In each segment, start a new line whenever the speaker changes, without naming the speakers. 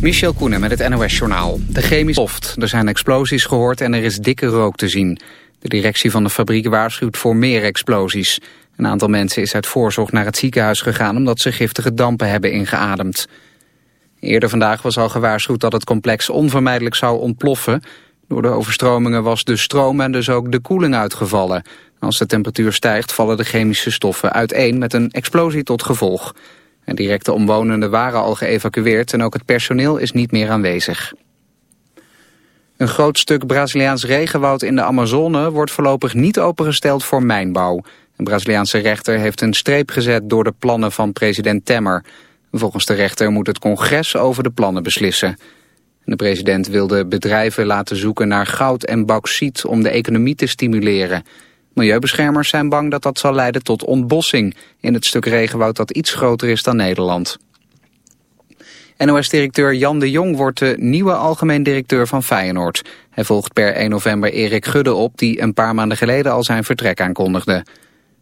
Michel Koenen met het NOS-journaal. De chemische stoft. Er zijn explosies gehoord en er is dikke rook te zien. De directie van de fabriek waarschuwt voor meer explosies. Een aantal mensen is uit voorzorg naar het ziekenhuis gegaan... omdat ze giftige dampen hebben ingeademd. Eerder vandaag was al gewaarschuwd dat het complex onvermijdelijk zou ontploffen. Door de overstromingen was de stroom en dus ook de koeling uitgevallen. Als de temperatuur stijgt vallen de chemische stoffen uiteen met een explosie tot gevolg. Directe omwonenden waren al geëvacueerd en ook het personeel is niet meer aanwezig. Een groot stuk Braziliaans regenwoud in de Amazone wordt voorlopig niet opengesteld voor mijnbouw. Een Braziliaanse rechter heeft een streep gezet door de plannen van president Temmer. Volgens de rechter moet het congres over de plannen beslissen. De president wilde bedrijven laten zoeken naar goud en bauxiet om de economie te stimuleren. Milieubeschermers zijn bang dat dat zal leiden tot ontbossing in het stuk regenwoud dat iets groter is dan Nederland. NOS-directeur Jan de Jong wordt de nieuwe algemeen directeur van Feyenoord. Hij volgt per 1 november Erik Gudde op, die een paar maanden geleden al zijn vertrek aankondigde.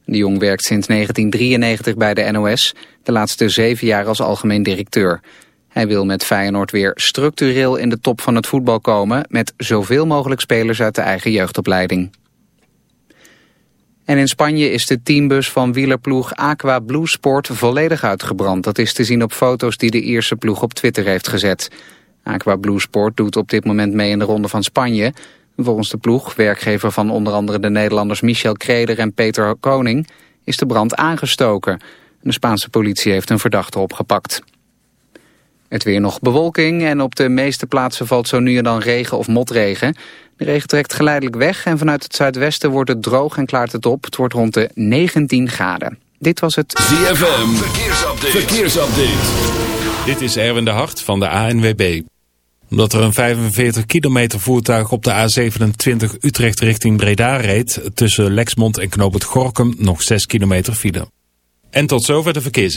De Jong werkt sinds 1993 bij de NOS, de laatste zeven jaar als algemeen directeur. Hij wil met Feyenoord weer structureel in de top van het voetbal komen... met zoveel mogelijk spelers uit de eigen jeugdopleiding. En in Spanje is de teambus van wielerploeg Aqua Blue Sport volledig uitgebrand. Dat is te zien op foto's die de Ierse ploeg op Twitter heeft gezet. Aqua Blue Sport doet op dit moment mee in de Ronde van Spanje. Volgens de ploeg, werkgever van onder andere de Nederlanders Michel Kreder en Peter Koning, is de brand aangestoken. De Spaanse politie heeft een verdachte opgepakt. Het weer nog bewolking en op de meeste plaatsen valt zo nu en dan regen of motregen. De regen trekt geleidelijk weg en vanuit het zuidwesten wordt het droog en klaart het op. Het wordt rond de 19 graden. Dit was het
ZFM Verkeersupdate. Verkeersupdate.
Dit is Erwin de Hart van de ANWB. Omdat er een 45 kilometer voertuig op de A27 Utrecht richting Breda reed... tussen Lexmond en Knoop het Gorkum nog 6 kilometer file. En tot zover de verkeers.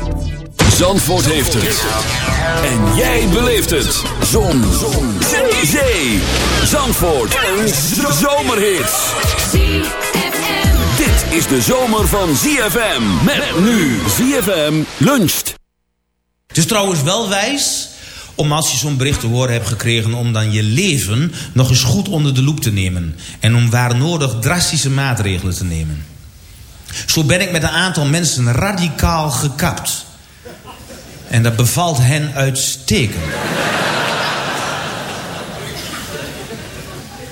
Zandvoort heeft het. En jij beleeft het. Zon. Zon. Zee. Zandvoort. Een zomerhit. Dit is de zomer van ZFM. Met nu ZFM luncht.
Het is trouwens wel wijs om als je zo'n bericht te horen hebt gekregen... om dan je leven nog eens goed onder de loep te nemen. En om waar nodig drastische maatregelen te nemen. Zo ben ik met een aantal mensen radicaal gekapt... En dat bevalt hen uitstekend.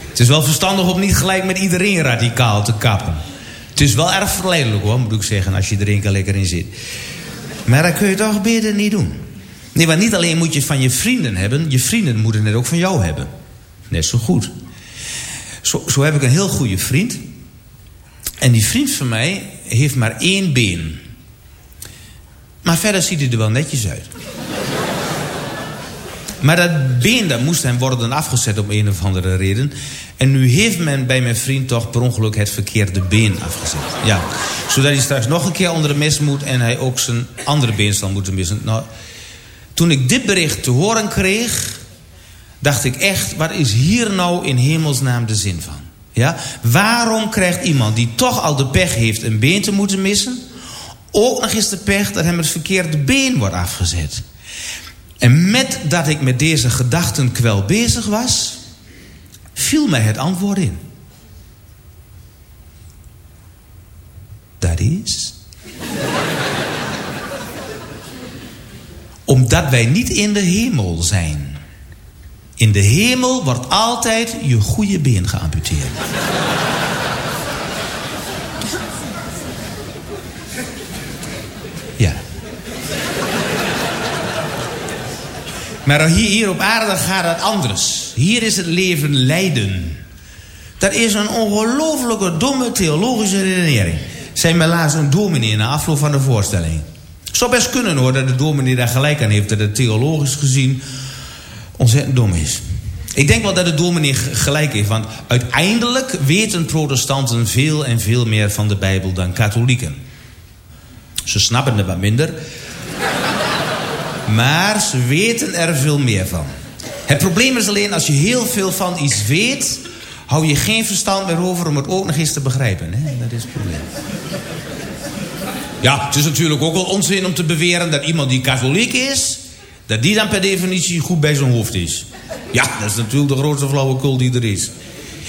Het is wel verstandig om niet gelijk met iedereen radicaal te kappen. Het is wel erg verleidelijk hoor, moet ik zeggen, als je er één keer lekker in zit. Maar dat kun je toch beter niet doen. Nee, want niet alleen moet je het van je vrienden hebben... je vrienden moeten het ook van jou hebben. Net zo goed. Zo, zo heb ik een heel goede vriend. En die vriend van mij heeft maar één been. Maar verder ziet hij er wel netjes uit. Maar dat been dat moest hem worden afgezet om een of andere reden. En nu heeft men bij mijn vriend toch per ongeluk het verkeerde been afgezet. Ja. Zodat hij straks nog een keer onder de mes moet... en hij ook zijn andere been zal moeten missen. Nou, toen ik dit bericht te horen kreeg... dacht ik echt, wat is hier nou in hemelsnaam de zin van? Ja? Waarom krijgt iemand die toch al de pech heeft een been te moeten missen... ook nog eens de pech dat hem het verkeerde been wordt afgezet? En met dat ik met deze gedachtenkwel bezig was... viel mij het antwoord in. Dat is... Omdat wij niet in de hemel zijn. In de hemel wordt altijd je goede been geamputeerd. Maar hier, hier op aarde gaat het anders. Hier is het leven lijden. Dat is een ongelofelijke domme theologische redenering. Zijn mij laatst een dominee na afloop van de voorstelling. Zou best kunnen hoor dat de dominee daar gelijk aan heeft... dat het theologisch gezien ontzettend dom is. Ik denk wel dat de dominee gelijk heeft. Want uiteindelijk weten protestanten veel en veel meer van de Bijbel dan katholieken. Ze snappen er wat minder. Maar ze weten er veel meer van. Het probleem is alleen als je heel veel van iets weet... hou je geen verstand meer over om het ook nog eens te begrijpen. Hè? Dat is het probleem. Ja, het is natuurlijk ook wel onzin om te beweren dat iemand die katholiek is... dat die dan per definitie goed bij zijn hoofd is. Ja, dat is natuurlijk de grootste flauwekul die er is.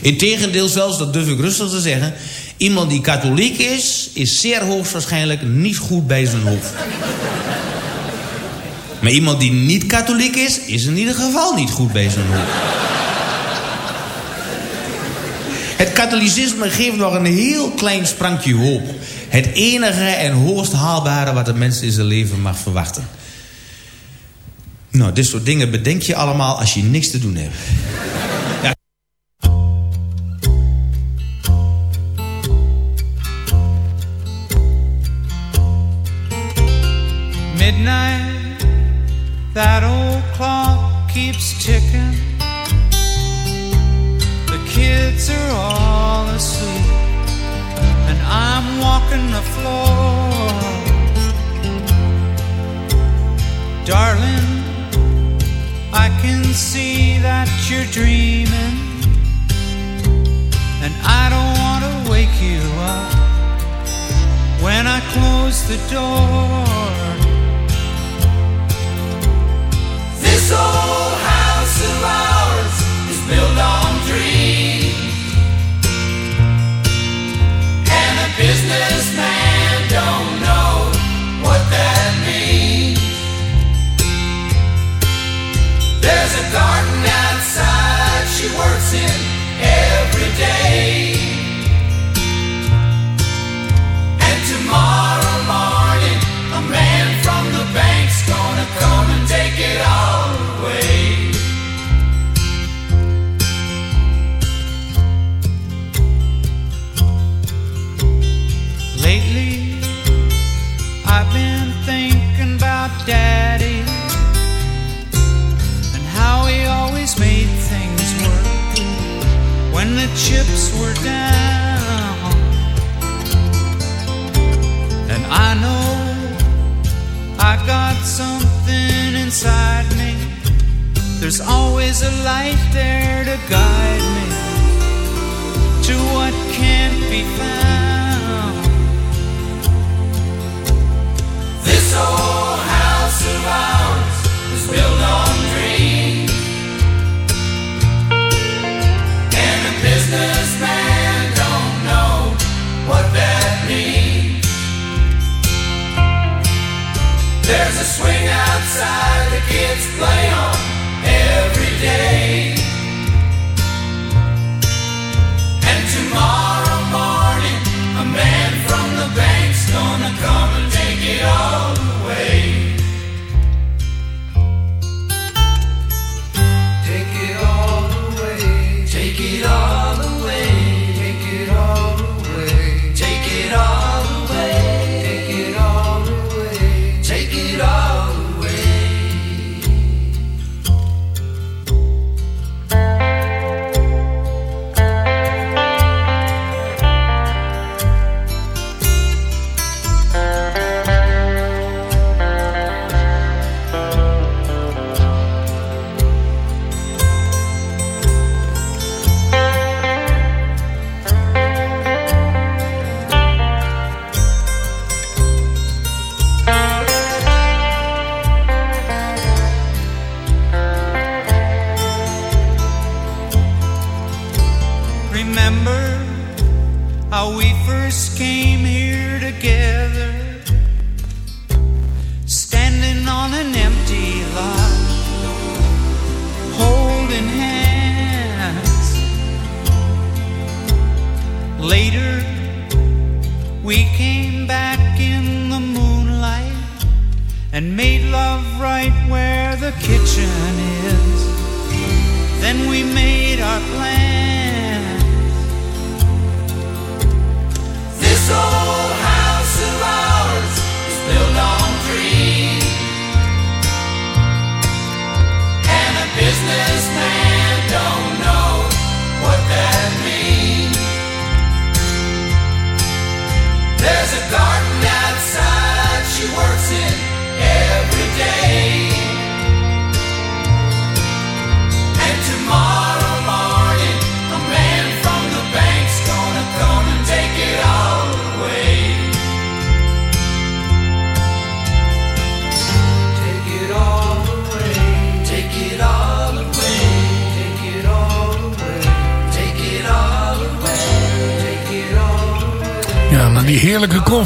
Integendeel zelfs, dat durf ik rustig te zeggen... iemand die katholiek is, is zeer hoogstwaarschijnlijk niet goed bij zijn hoofd. Maar iemand die niet katholiek is, is in ieder geval niet goed bij zijn hoofd. Het katholicisme geeft nog een heel klein sprankje hoop. Het enige en hoogst haalbare wat een mens in zijn leven mag verwachten. Nou, dit soort dingen bedenk je allemaal als je niks te doen hebt.
That old clock keeps ticking. The kids are all asleep, and I'm walking the floor. Darling, I can see that you're dreaming, and I don't want to wake you up when I close the door.
Every day, and tomorrow gonna come and take it all away.
Lately, I've been thinking about Daddy and how he always made things work when the chips were down. Inside me. There's always a light there to guide me to what can't be found.
This old There's a swing outside the kids play on every day,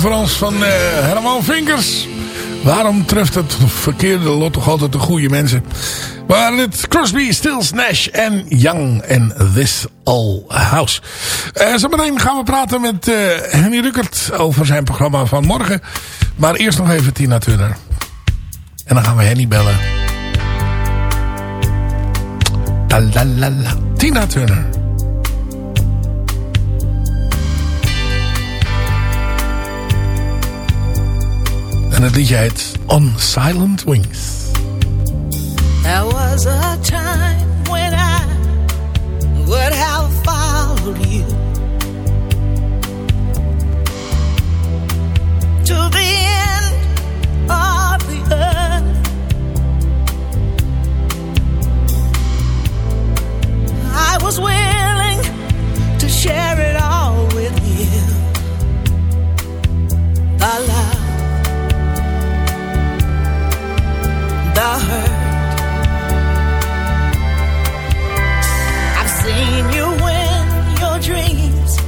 persconferentie van uh, Herman Vinkers. Waarom treft het verkeerde lot toch altijd de goede mensen? Maar het Crosby, Stills, Nash en Young en This All House. Uh, zometeen gaan we praten met uh, Henny Ruckert over zijn programma van morgen. Maar eerst nog even Tina Turner. En dan gaan we Henny bellen. La, la, la, la. Tina Turner. het liedje heet On Silent Wings.
There was a time when I would have followed you. To the end of the earth. I was willing to share it all with you. The life I've seen you when your dreams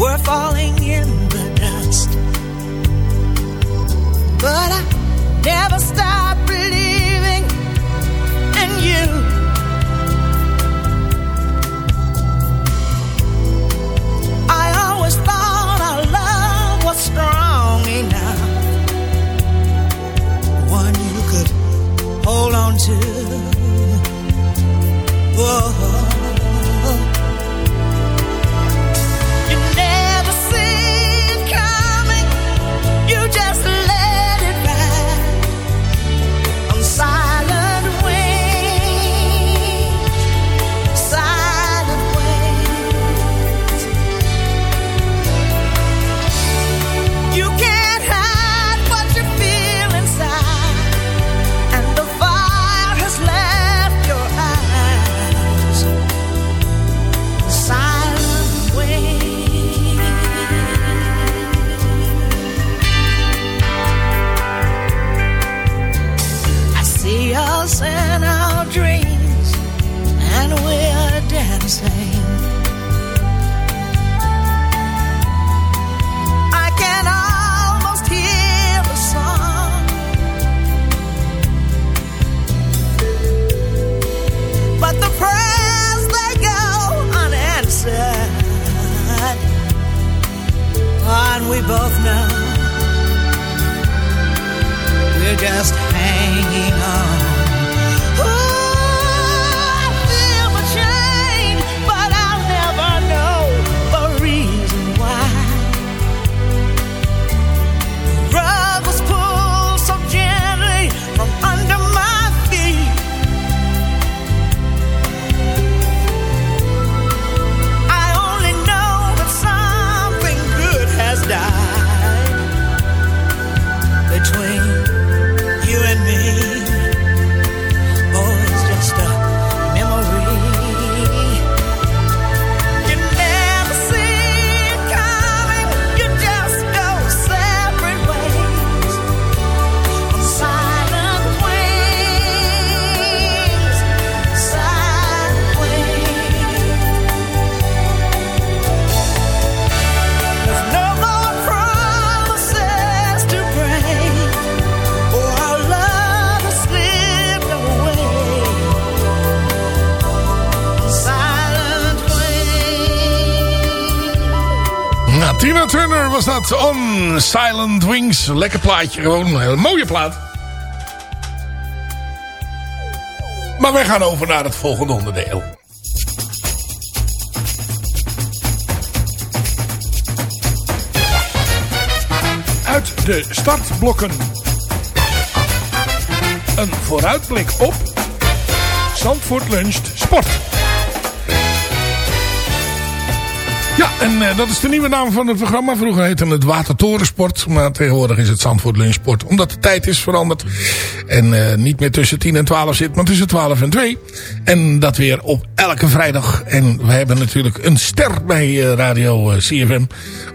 were falling in the dust, but I never stopped. Silent Wings.
Lekker plaatje gewoon, een hele mooie plaat. Maar wij gaan over naar het volgende onderdeel. Uit de startblokken. Een vooruitblik op... Zandvoort Luncht Sport. Ja, en eh, dat is de nieuwe naam van het programma. Vroeger heette het Watertorensport, maar tegenwoordig is het Zandvoort Lunchsport. Omdat de tijd is veranderd en eh, niet meer tussen 10 en 12 zit, maar tussen 12 en 2. En dat weer op elke vrijdag. En we hebben natuurlijk een ster bij eh, Radio CFM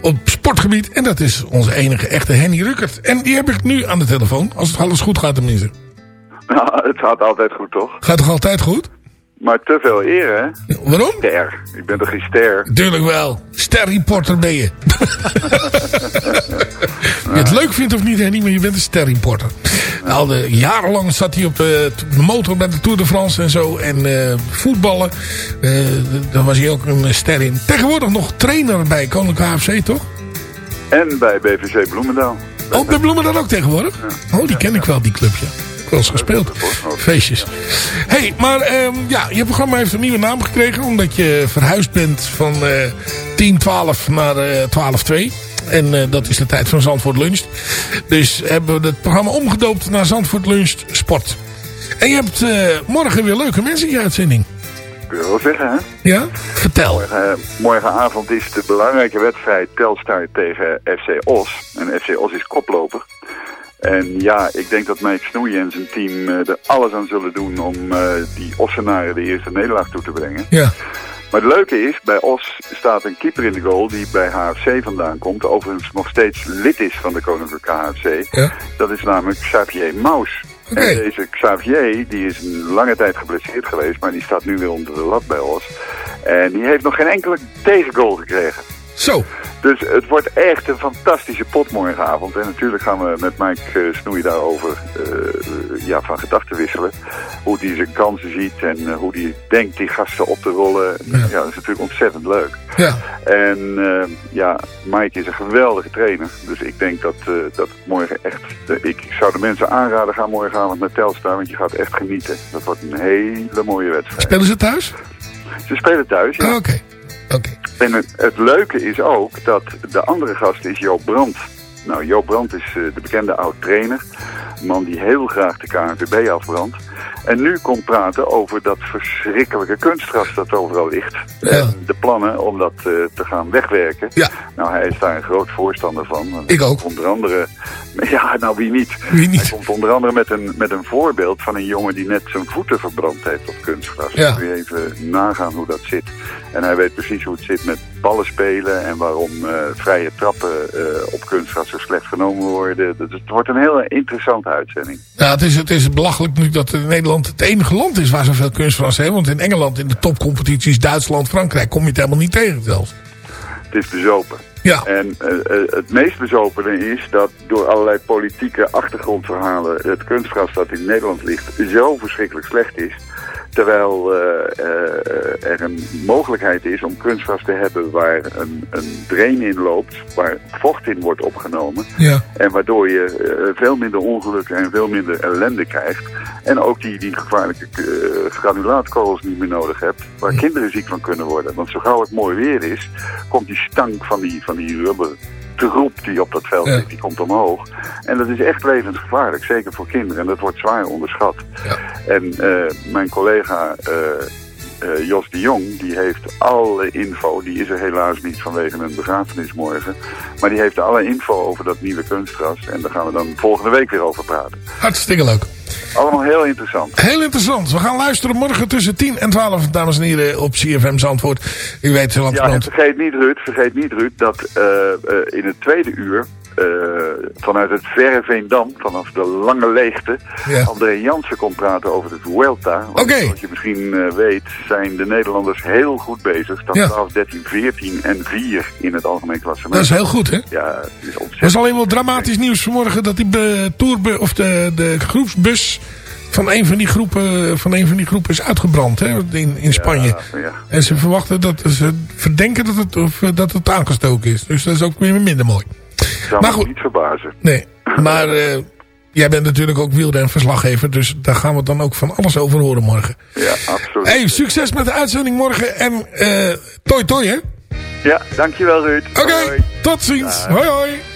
op sportgebied. En dat is onze enige echte Henny Ruckert. En die heb ik nu aan de telefoon, als het alles goed gaat tenminste.
Nou, het gaat altijd goed, toch?
Gaat toch altijd goed?
Maar te veel eer, hè?
Waarom?
Ster. Ik ben toch geen ster?
Tuurlijk wel. Sterreporter ben je. je het leuk vindt of niet, Henny, maar je bent een sterreporter. Al de, jarenlang zat hij op de, de motor bij de Tour de France en zo. En eh, voetballen, eh, daar was hij ook een ster in. Tegenwoordig nog trainer bij Koninklijke AFC, toch?
En bij BVC Bloemendaal.
Ook bij Bloemendaal ook tegenwoordig? Oh, die ken ik wel, die clubje. Ik heb wel eens gespeeld. Feestjes. hey, maar ehm, ja, je programma heeft een nieuwe naam gekregen. Omdat je verhuisd bent van eh 10-12 naar eh 12-2. En eh, dat is de tijd van Zandvoort Lunch. Dus hebben we het programma omgedoopt naar Zandvoort Lunch Sport. En je hebt morgen weer leuke mensen in je uitzending.
Kun je wel zeggen, hè?
Ja? Vertel.
Morgen, morgenavond is de belangrijke wedstrijd Telstar tegen FC Os. En FC Os is koploper. En ja, ik denk dat Mike Snoeien en zijn team eh, er alles aan zullen doen om eh, die Ossenaren de eerste nederlaag toe te brengen.
Ja.
Maar het leuke is, bij Os staat een keeper in de goal die bij HFC vandaan komt. Overigens nog steeds lid is van de Koninklijke HFC.
Ja.
Dat is namelijk Xavier Maus. En deze Xavier, die is een lange tijd geblesseerd geweest, maar die staat nu weer onder de lat bij Os. En die heeft nog geen enkele tegengoal gekregen.
Zo.
Dus het wordt echt een fantastische pot morgenavond. En natuurlijk gaan we met Mike uh, Snoei daarover uh, ja, van gedachten wisselen. Hoe hij zijn kansen ziet en uh, hoe hij denkt die gasten op te rollen. Ja, ja dat is natuurlijk ontzettend leuk.
Ja.
En ja, Mike is een geweldige trainer. Dus ik denk dat, dat morgen echt... ik zou de mensen aanraden, ga morgenavond naar Telstar. Want je gaat echt genieten. Dat wordt een hele mooie wedstrijd.
Spelen ze thuis?
Ze spelen thuis, ja.
Oh, Oké. Okay. Okay.
En het, leuke is ook dat de andere gast is Joop Brandt. Nou, Joop Brandt is uh, de bekende oud-trainer. Een man die heel graag de KNVB afbrandt. En nu komt praten over dat verschrikkelijke kunstgras dat overal ligt.
Ja.
En de plannen om dat uh, te gaan wegwerken.
Ja.
Nou, hij is daar een groot voorstander van.
Ik ook.
Onder andere, ja, nou wie niet?
Wie niet?
Hij komt onder andere met een, met een voorbeeld van een jongen die net zijn voeten verbrand heeft op kunstgras.
Ja.
Kun je even nagaan hoe dat zit. En hij weet precies hoe het zit met ballen spelen en waarom uh, vrije trappen uh, op kunstgras zo slecht genomen worden. Dus het wordt een hele interessante uitzending.
Ja, het is, het is belachelijk nu dat Nederland het enige land is waar zoveel kunstgras heeft. Want in Engeland, in de topcompetities, Duitsland, Frankrijk, kom je het helemaal niet tegen zelfs.
Het is bezopen.
Ja.
En uh, het meest bezopene is dat door allerlei politieke achtergrondverhalen het kunstgras dat in Nederland ligt zo verschrikkelijk slecht is. Terwijl uh, uh, er een mogelijkheid is om kunstgras te hebben waar een, een drain in loopt, waar vocht in wordt opgenomen.
Ja.
En waardoor je uh, veel minder ongelukken en veel minder ellende krijgt. En ook die, die gevaarlijke granulaatkorrels niet meer nodig hebt, waar ja. kinderen ziek van kunnen worden. Want zo gauw het mooi weer is, komt die stank van die, van die rubber de groep die op dat veld
Ja.
zit, die komt omhoog. En dat is echt levensgevaarlijk, zeker voor kinderen. En dat wordt zwaar onderschat.
Ja.
En uh, mijn collega uh, uh, Jos de Jong, die heeft alle info. Die is er helaas niet vanwege een begrafenis morgen. Maar die heeft alle info over dat nieuwe kunstgras. En daar gaan we dan volgende week weer over praten.
Hartstikke leuk.
Allemaal heel interessant.
Heel interessant. We gaan luisteren morgen tussen 10 en 12, dames en heren, op CFM Zandvoort. U weet, want
ja, en vergeet niet, Ruud, vergeet niet, Ruud, dat uh, uh, in het tweede uur vanuit het verre Veendam, vanaf de lange leegte,
ja.
André Jansen komt praten over de Vuelta.
Oké. Okay.
Zoals je misschien uh, weet, zijn de Nederlanders heel goed bezig. Staan
Ja.
12, 13, 14 en 4 in het algemeen klassement.
Dat is heel goed, hè?
Ja, het is ontzettend.
Er is alleen wel dramatisch nieuws vanmorgen dat die tourbe, of de, de groepsbus van een van die groepen, van een van die groepen is uitgebrand hè, in, in Spanje.
Ja, ja.
En ze verwachten dat ze verdenken dat het, of, dat het aangestoken is. Dus dat is ook weer minder mooi
zou
maar
me niet verbazen.
Nee, maar eh,
jij bent natuurlijk ook wielrenverslaggever. Dus daar gaan we dan ook van alles over horen morgen.
Ja, absoluut.
Hey, succes met de uitzending morgen. En uh, toi toi hè?
Ja, dankjewel Ruud.
Oké, tot ziens. Hoi hoi.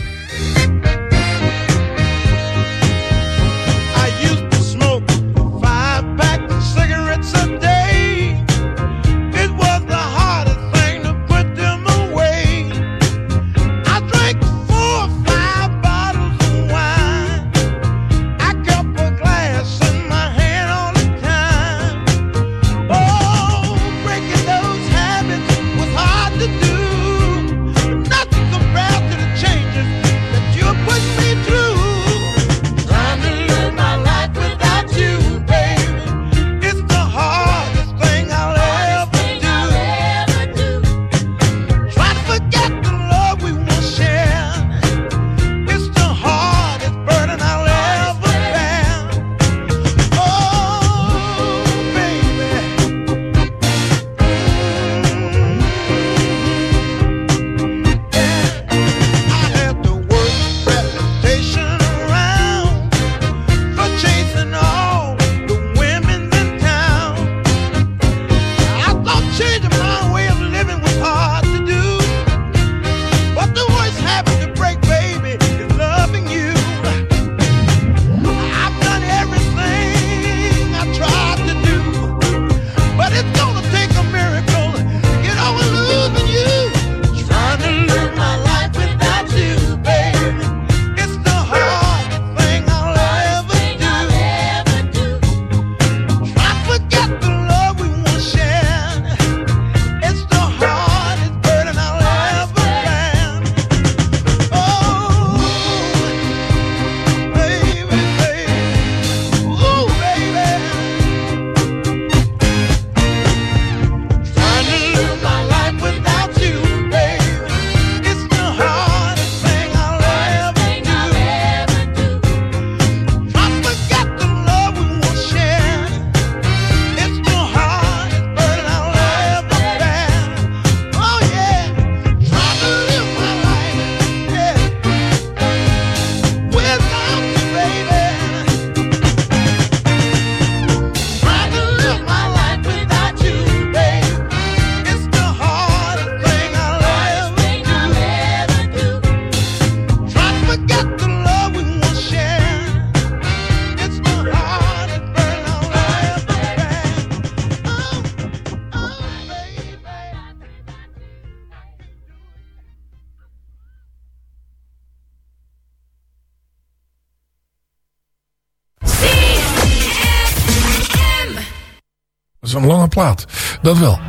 Dat wel.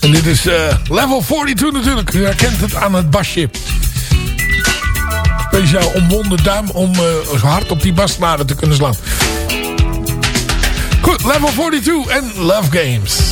En dit is uh, level 42 natuurlijk. U herkent het aan het basje. Speciaal omwonden duim om uh, hard op die basnaden te kunnen slaan. Goed, level 42 en Love Games.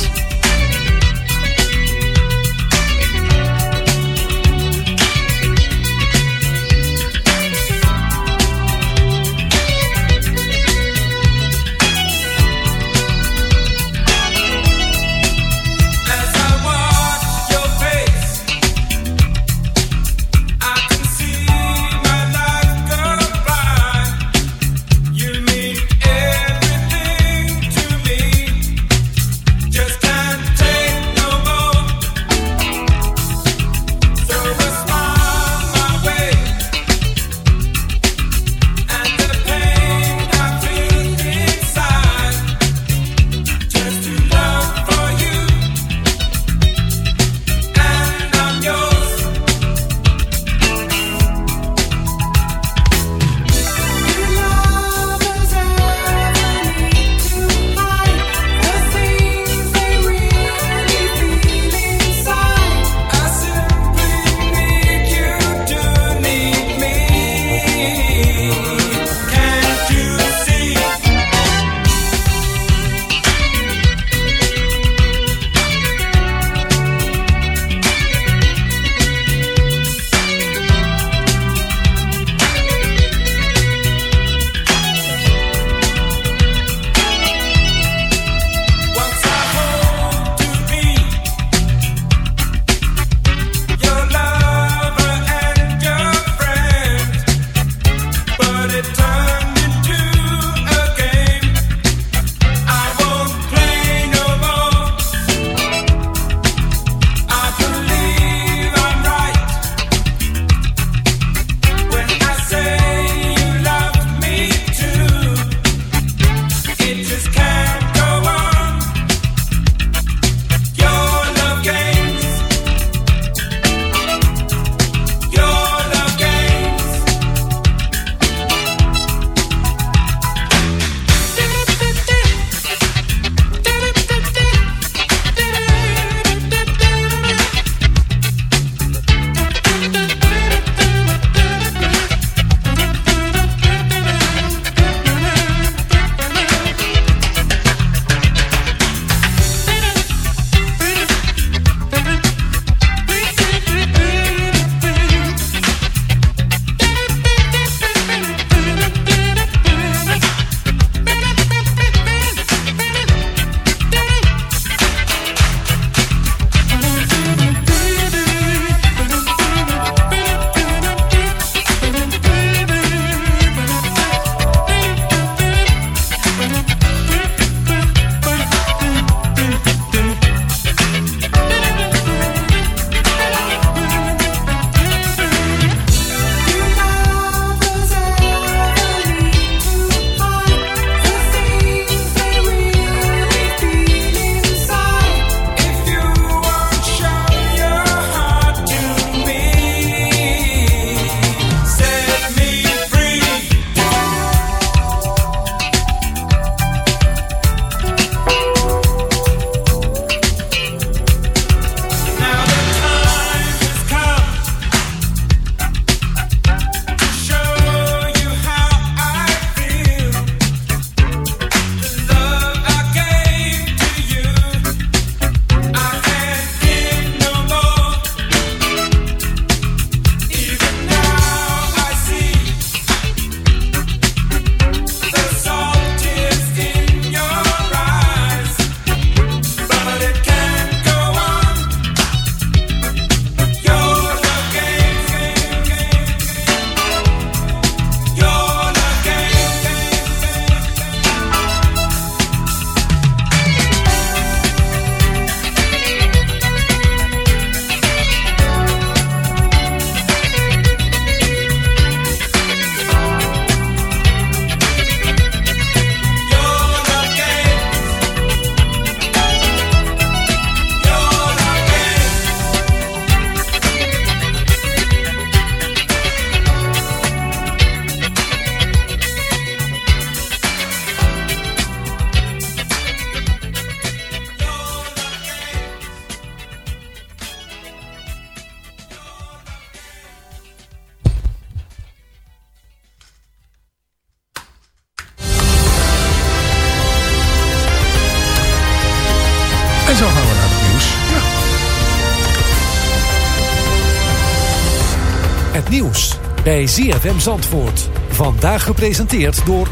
Bij ZFM Zandvoort. Vandaag gepresenteerd door...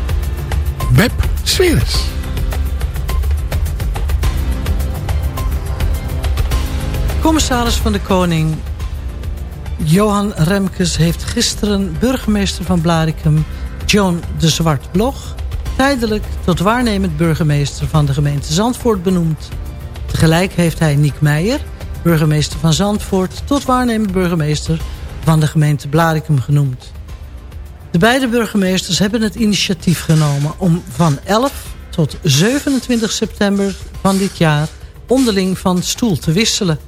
Beb Sweres.
Commissaris van de Koning Johan Remkes heeft gisteren burgemeester van Blarikum John de Zwart-Blog tijdelijk tot waarnemend burgemeester van de gemeente Zandvoort benoemd. Tegelijk heeft hij Niek Meijer, burgemeester van Zandvoort, tot waarnemend burgemeester van de gemeente Blarikum genoemd. De beide burgemeesters hebben het initiatief genomen om van 11 tot 27 september van dit jaar onderling van stoel te wisselen.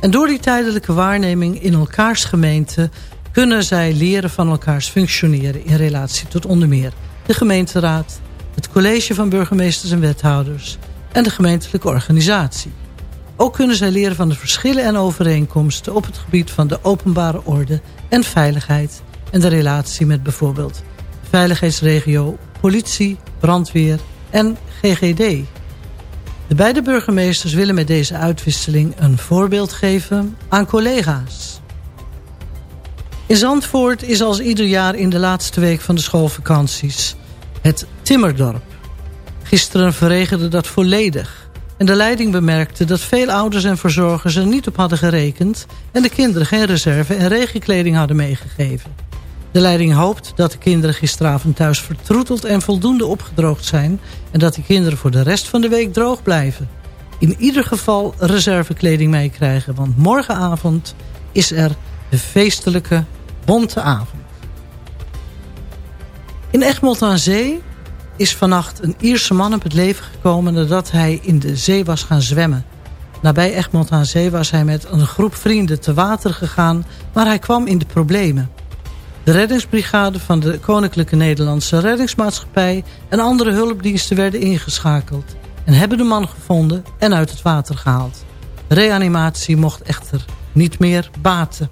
En door die tijdelijke waarneming in elkaars gemeente... kunnen zij leren van elkaars functioneren in relatie tot onder meer... de gemeenteraad, het college van burgemeesters en wethouders... en de gemeentelijke organisatie. Ook kunnen zij leren van de verschillen en overeenkomsten... op het gebied van de openbare orde en veiligheid... en de relatie met bijvoorbeeld de veiligheidsregio, politie, brandweer en GGD... De beide burgemeesters willen met deze uitwisseling een voorbeeld geven aan collega's. In Zandvoort is als ieder jaar in de laatste week van de schoolvakanties het Timmerdorp. Gisteren verregende dat volledig. En de leiding bemerkte dat veel ouders en verzorgers er niet op hadden gerekend... en de kinderen geen reserve en regenkleding hadden meegegeven. De leiding hoopt dat de kinderen gisteravond thuis vertroeteld en voldoende opgedroogd zijn... en dat de kinderen voor de rest van de week droog blijven. In ieder geval reservekleding meekrijgen, want morgenavond is er de feestelijke bonte avond. In Egmond aan Zee is vannacht een Ierse man op het leven gekomen... nadat hij in de zee was gaan zwemmen. Nabij Egmond aan Zee was hij met een groep vrienden te water gegaan... maar hij kwam in de problemen. De reddingsbrigade van de Koninklijke Nederlandse Reddingsmaatschappij... en andere hulpdiensten werden ingeschakeld... en hebben de man gevonden en uit het water gehaald. Reanimatie mocht echter niet meer baten.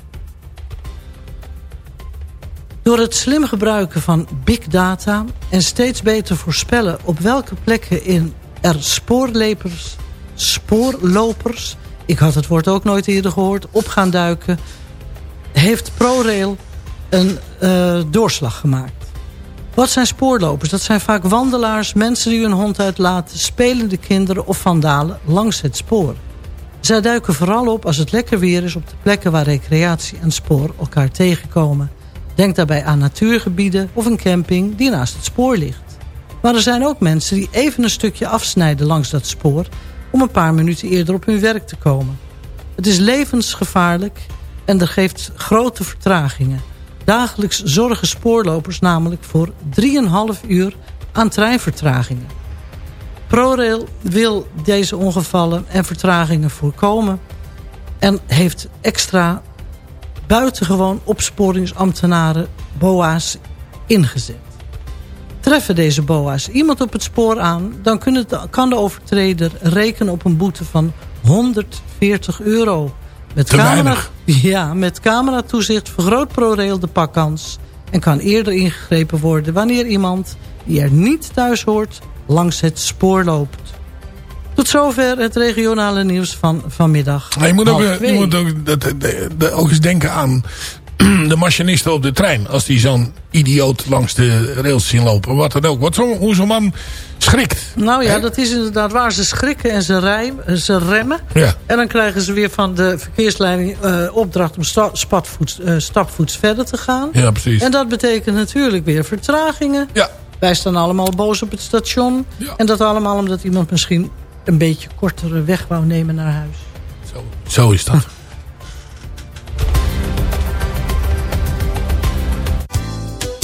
Door het slim gebruiken van big data en steeds beter voorspellen op welke plekken in er spoorlepers, spoorlopers, ik had het woord ook nooit eerder gehoord, op gaan duiken, heeft ProRail een uh, doorslag gemaakt. Wat zijn spoorlopers? Dat zijn vaak wandelaars, mensen die hun hond uitlaten, spelende kinderen of vandalen langs het spoor. Zij duiken vooral op als het lekker weer is op de plekken waar recreatie en spoor elkaar tegenkomen. Denk daarbij aan natuurgebieden of een camping die naast het spoor ligt. Maar er zijn ook mensen die even een stukje afsnijden langs dat spoor... om een paar minuten eerder op hun werk te komen. Het is levensgevaarlijk en er geeft grote vertragingen. Dagelijks zorgen spoorlopers namelijk voor 3,5 uur aan treinvertragingen. ProRail wil deze ongevallen en vertragingen voorkomen... en heeft extra buitengewoon opsporingsambtenaren, BOA's, ingezet. Treffen deze BOA's iemand op het spoor aan... dan kan de overtreder rekenen op een boete van 140 euro. Met,
Te
camera,
weinig.
ja, met cameratoezicht vergroot ProRail de pakkans... en kan eerder ingegrepen worden wanneer iemand die er niet thuis hoort... langs het spoor loopt. Tot zover het regionale nieuws van vanmiddag.
Maar je moet ook, eh, je moet ook, dat, dat- dat- ook eens denken aan de machinisten op de trein. Als die zo'n idioot langs de rails zien lopen. Wat dan ook. Wat zo, hoe zo'n man schrikt.
Nou ja, dat is inderdaad waar. Ze schrikken en ze, rijm, ze remmen.
Ja.
En dan krijgen ze weer van de verkeersleiding eh, opdracht om sta, spatvoets, eh, stapvoets verder te gaan.
Ja, precies.
En dat betekent natuurlijk weer vertragingen.
Ja.
Wij staan allemaal boos op het station.
Ja.
En dat allemaal omdat iemand misschien een beetje kortere weg wou nemen naar huis.
Zo, zo is dat.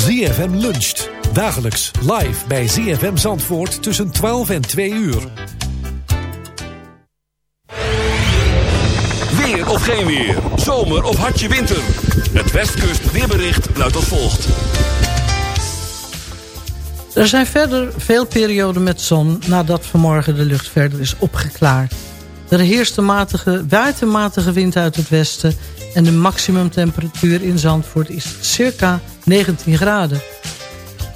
ZFM luncht. Dagelijks live bij ZFM Zandvoort tussen 12 en 2 uur.
Weer of geen weer. Zomer of hartje winter. Het Westkust weerbericht luidt als volgt.
Er zijn verder veel perioden met zon nadat vanmorgen de lucht verder is opgeklaard. Er heerst een matige, waait wind uit het westen... en de maximumtemperatuur in Zandvoort is circa 19 graden.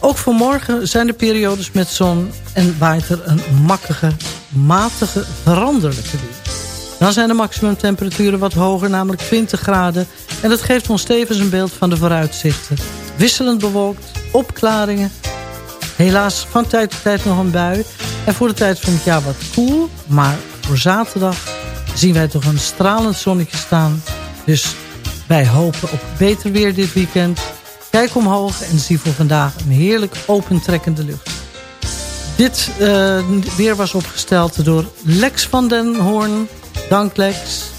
Ook vanmorgen zijn er periodes met zon en waait er een makkige, matige, veranderlijke wind. Dan zijn de maximumtemperaturen wat hoger, namelijk 20 graden... en dat geeft ons tevens een beeld van de vooruitzichten. Wisselend bewolkt, opklaringen Helaas van tijd tot tijd nog een bui. En voor de tijd van het jaar wat koel. Maar voor zaterdag zien wij toch een stralend zonnetje staan. Dus wij hopen op beter weer dit weekend. Kijk omhoog en zie voor vandaag een heerlijk opentrekkende lucht. Dit eh, weer was opgesteld door Lex van den Hoorn. Dank Lex.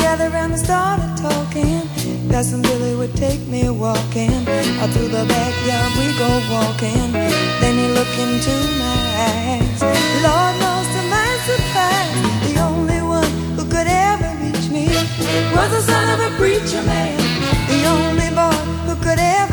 Around and started talking, Cousin Billy would take me walking. Out through the backyard we go walking. Then he looked into my eyes. Lord knows to my surprise, the only one who could ever reach me was the son of a preacher man. The only boy who could ever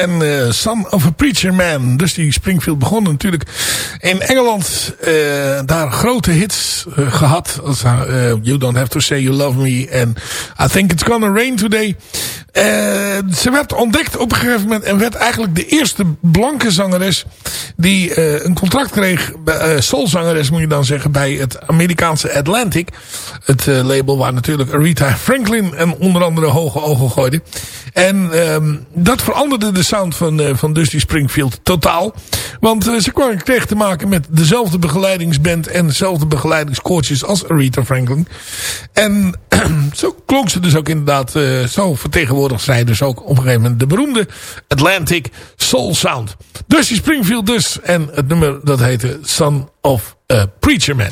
en eh, Son of a Preacher Man. Dusty Springfield begon natuurlijk in Engeland. eh, daar grote hits eh, gehad. Als, you Don't Have To Say You Love Me. En I Think It's Gonna Rain Today. Eh, ze werd ontdekt op een gegeven moment. En werd eigenlijk de eerste blanke zangeres. Die eh, een contract kreeg. eh, soulzangeres moet je dan zeggen. Bij het Amerikaanse Atlantic. Het label waar natuurlijk Aretha Franklin en onder andere hoge ogen gooide. En ehm, dat veranderde de sound van, van Dusty Springfield totaal. Want ze kwam kreeg te maken met dezelfde begeleidingsband en dezelfde begeleidingskoortjes als Aretha Franklin. En zo klonk ze dus ook inderdaad, zo vertegenwoordigd zij dus ook op een gegeven moment de beroemde Atlantic Soul Sound. Dusty Springfield dus en het nummer dat heette Son of a Preacher Man.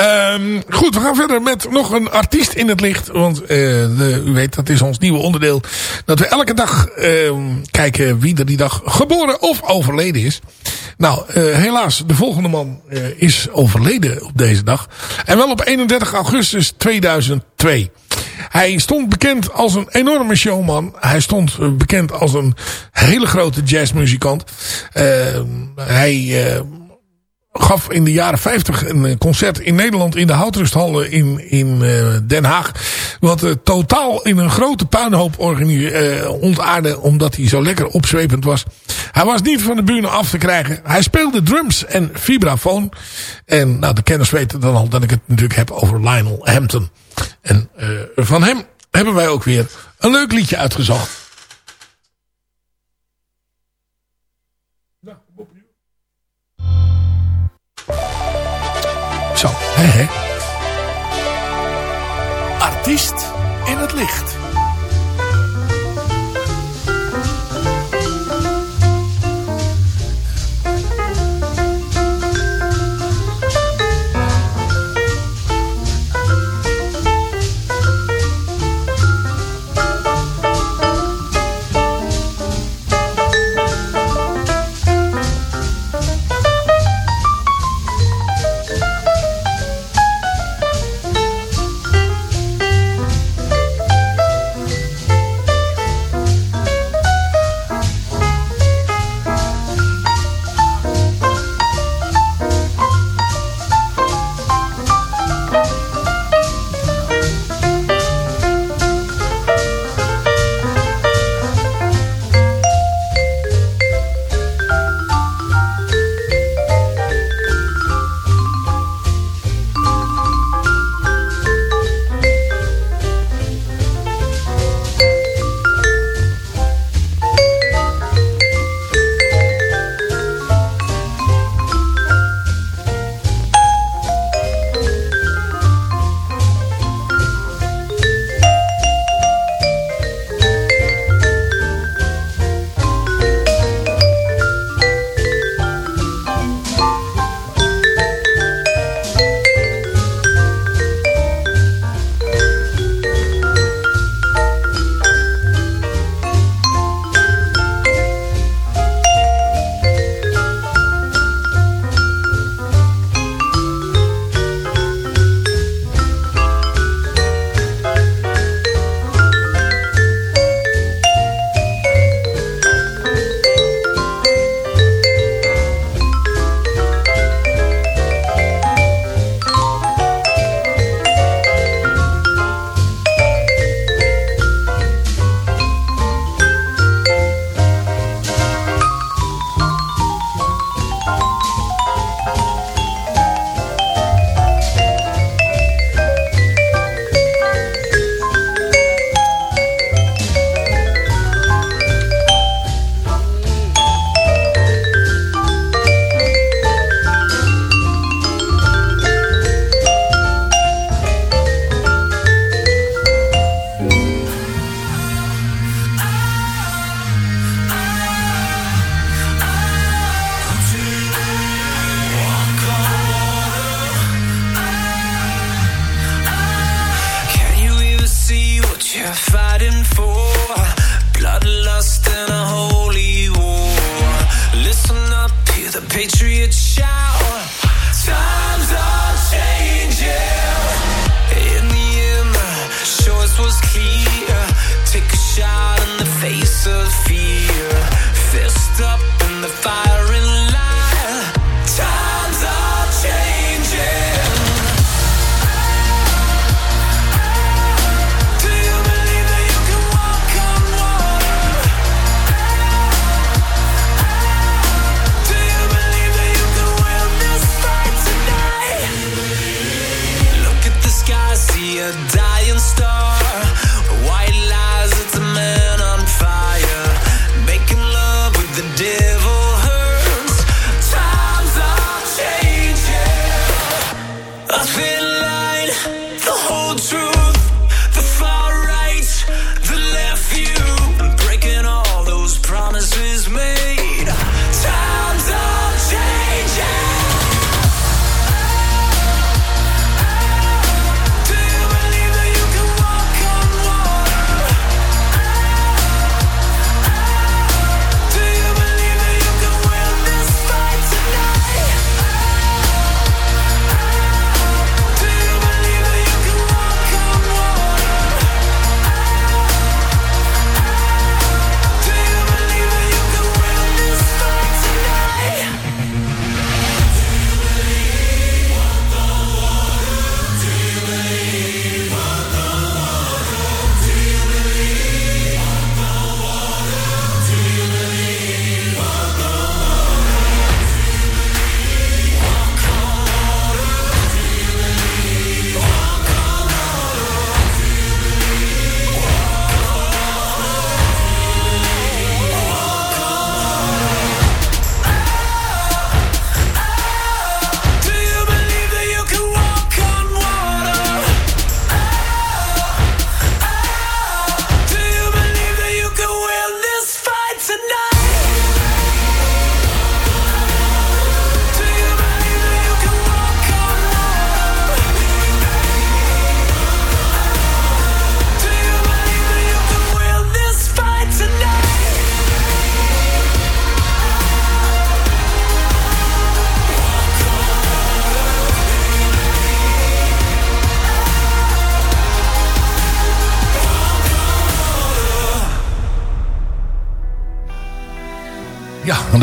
Ehm, goed, we gaan verder met nog een artiest in het licht. Want eh, de, u weet, dat is ons nieuwe onderdeel. Dat we elke dag ehm, kijken wie er die dag geboren of overleden is. Nou, eh, helaas, de volgende man eh, is overleden op deze dag. En wel op 31 augustus 2002. Hij stond bekend als een enorme showman. Hij stond bekend als een hele grote jazzmuzikant. Ehm, hij... gaf in de jaren 50 een eh, concert in Nederland in de Houtrusthallen in, in eh, Den Haag. Wat eh, totaal in een grote puinhoop eh, ontaarde omdat hij zo lekker opzwepend was. Hij was niet van de bühne af te krijgen. Hij speelde drums en vibrafoon. En nou, de kenners weten dan al dat ik het natuurlijk heb over Lionel Hampton. En van hem hebben wij ook weer een leuk liedje uitgezocht. Zo, hè hè. Artiest in het licht.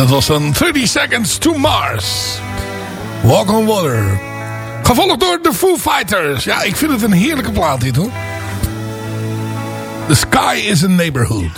dat was een 30 Seconds to Mars. Walk on Water. Gevolgd door de Foo Fighters. Ja, ik vind het een heerlijke plaat dit hoor. The Sky is a Neighborhood.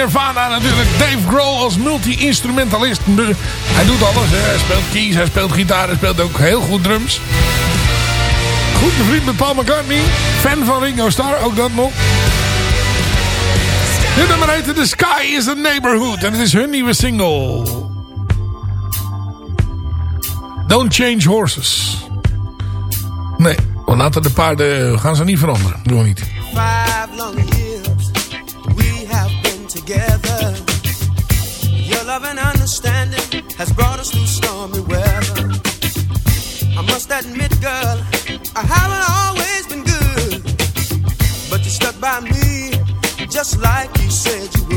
Nirvana natuurlijk. Dave Grohl als multi-instrumentalist. Hij doet alles. Hè. Hij speelt keys, hij speelt gitaar, hij speelt ook heel goed drums. Goed bevriend met Paul McCartney. Fan van Ringo Starr, ook dat nog. Dit nummer heet The Sky is a Neighborhood. En het is hun nieuwe single. Don't change horses. Nee, we laten de paarden gaan ze niet veranderen. Doen we niet.
Together. Your love and understanding has brought us through stormy weather. I must admit, girl, I haven't always been good, but you stuck by me just like you said you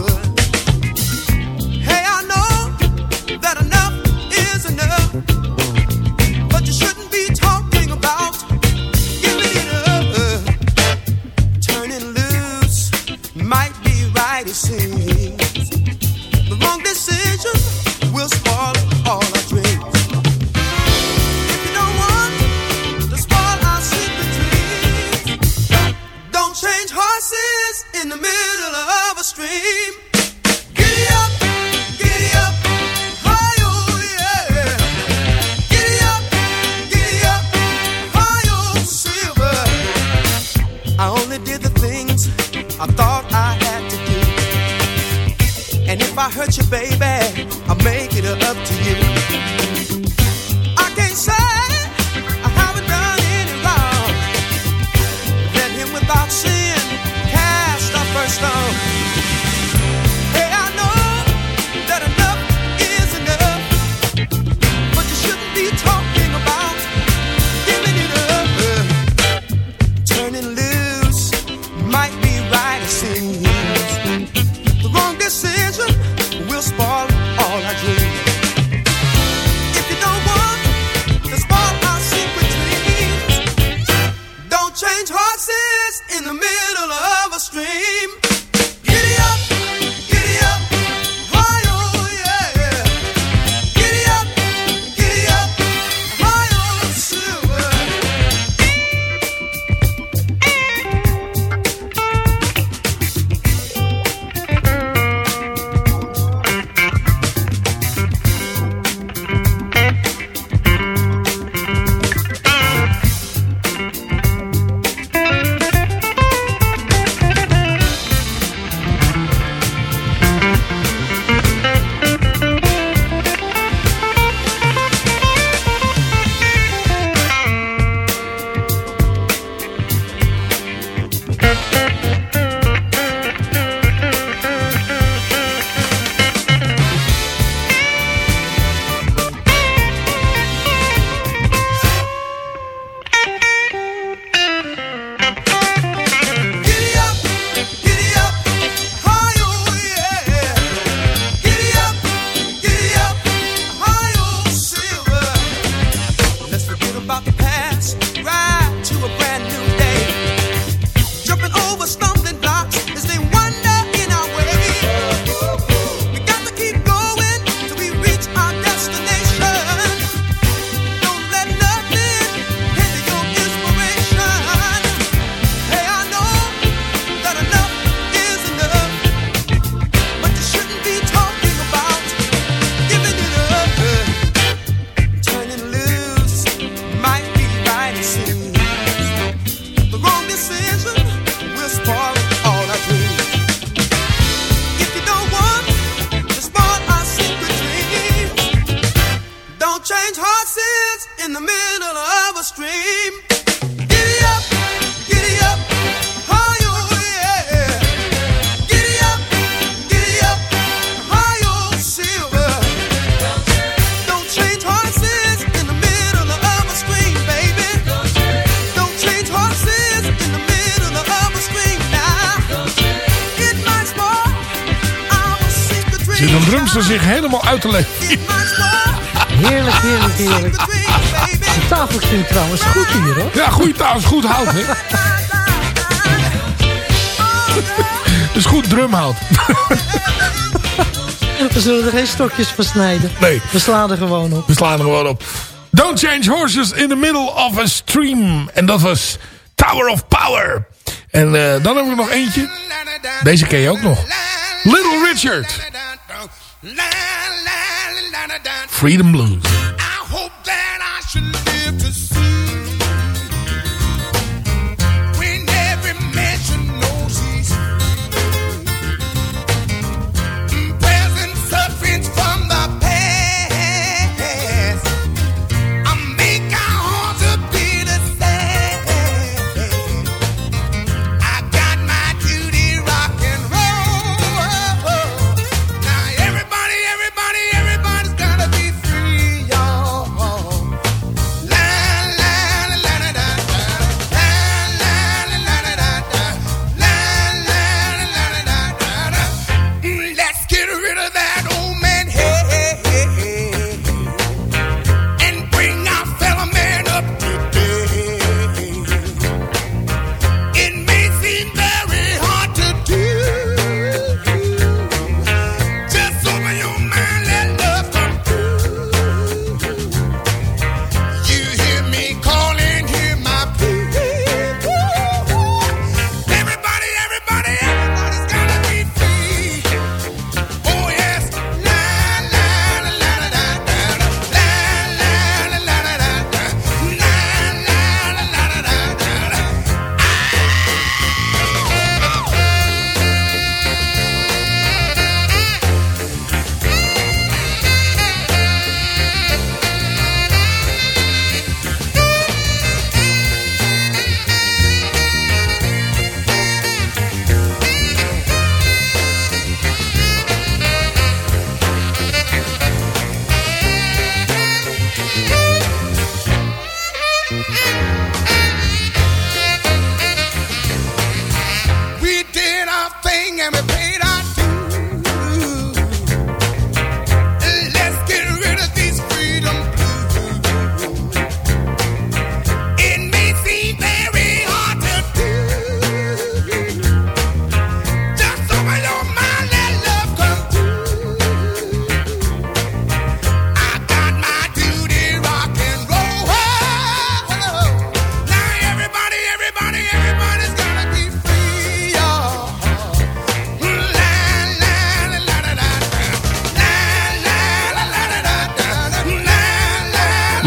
Taal is goed hout, hè? is goed drumhout.
We zullen er geen stokjes van snijden.
Nee.
We slaan er gewoon op.
We slaan er gewoon op. Don't change horses in the middle of a stream. En dat was Tower of Power. En eh, dan hebben we nog eentje. Deze ken je ook nog. Little Richard. Freedom Blues.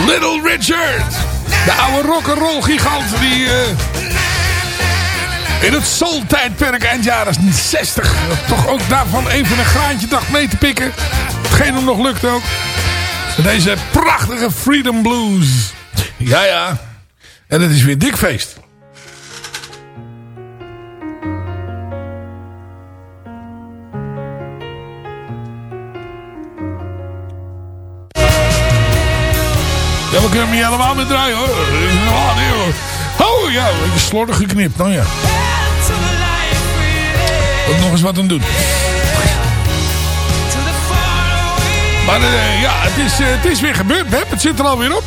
Little Richard. De oude rock'n'roll gigant die eh, in het soul-tijdperk eind jaren 60 toch ook daarvan even een graantje dacht mee te pikken. Hetgeen hem nog lukt ook. Deze prachtige Freedom Blues. Ja, ja. En het is weer dik feest. Helemaal meer draaien hoor. Oh, nee, hoor. oh ja, een slordig geknipt. Nou ja. Ook nog eens wat aan doen. Maar eh, ja, het is, eh, het is weer gebeurd, Beb. Het zit er alweer op.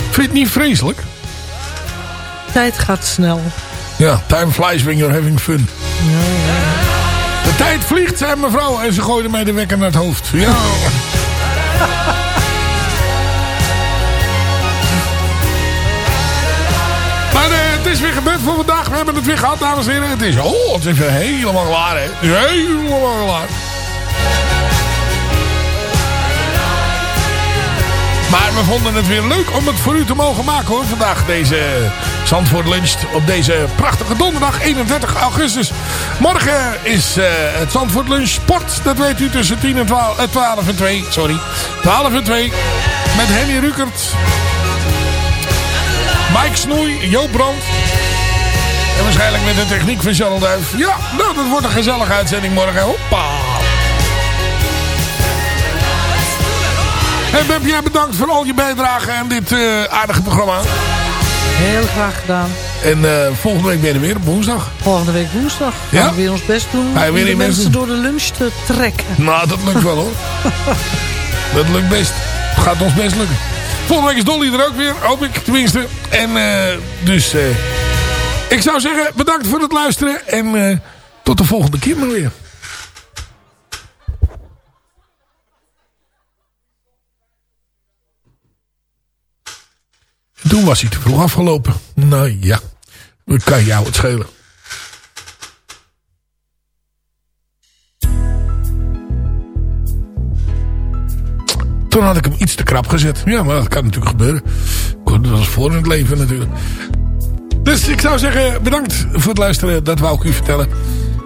Vind je het niet vreselijk?
Tijd gaat snel.
Ja, time flies when you're having fun. De tijd vliegt, zei mevrouw. En ze gooide mij de wekker naar het hoofd. Ja. Is weer gebeurd voor vandaag. We hebben het weer gehad, dames en heren. Het is, oh, het is helemaal klaar, hè. Helemaal klaar.
Maar we vonden het weer leuk om het voor u te mogen maken hoor. Vandaag deze Zandvoort Lunch op deze prachtige donderdag 31 augustus. Morgen is eh, het Zandvoort Lunch Sport. Dat weet u tussen 10 en 12, eh, 12 en 2. Sorry. 12 en 2. Met Henny Rukert. Mike Snoei. Joop Brandt. En waarschijnlijk met de techniek van Charles Duif. Ja, nou dat wordt een gezellige uitzending morgen. Hoppa. En Beb, jij bedankt voor al je bijdrage aan dit eh, aardige programma.
Heel graag gedaan.
En eh, volgende week ben je er weer op woensdag.
Volgende week woensdag gaan
Ja?
we weer ons best doen
je
om
weer
de mensen door de lunch te trekken.
Nou, dat lukt wel hoor. dat lukt best. Het gaat ons best lukken. Volgende week is Dolly er ook weer, hoop ik tenminste. En eh, dus, ik zou zeggen, bedankt voor het luisteren. En eh, tot de volgende keer maar weer. En Toen was hij te vroeg afgelopen. Nou ja, dat kan jou het schelen. Toen had ik hem iets te krap gezet. Ja, maar dat kan natuurlijk gebeuren. Dat was voor in het leven natuurlijk. Dus ik zou zeggen, bedankt voor het luisteren. Dat wou ik u vertellen.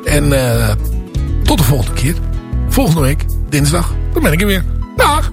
En eh, tot de volgende keer. Volgende week, dinsdag, dan ben ik er weer. Dag!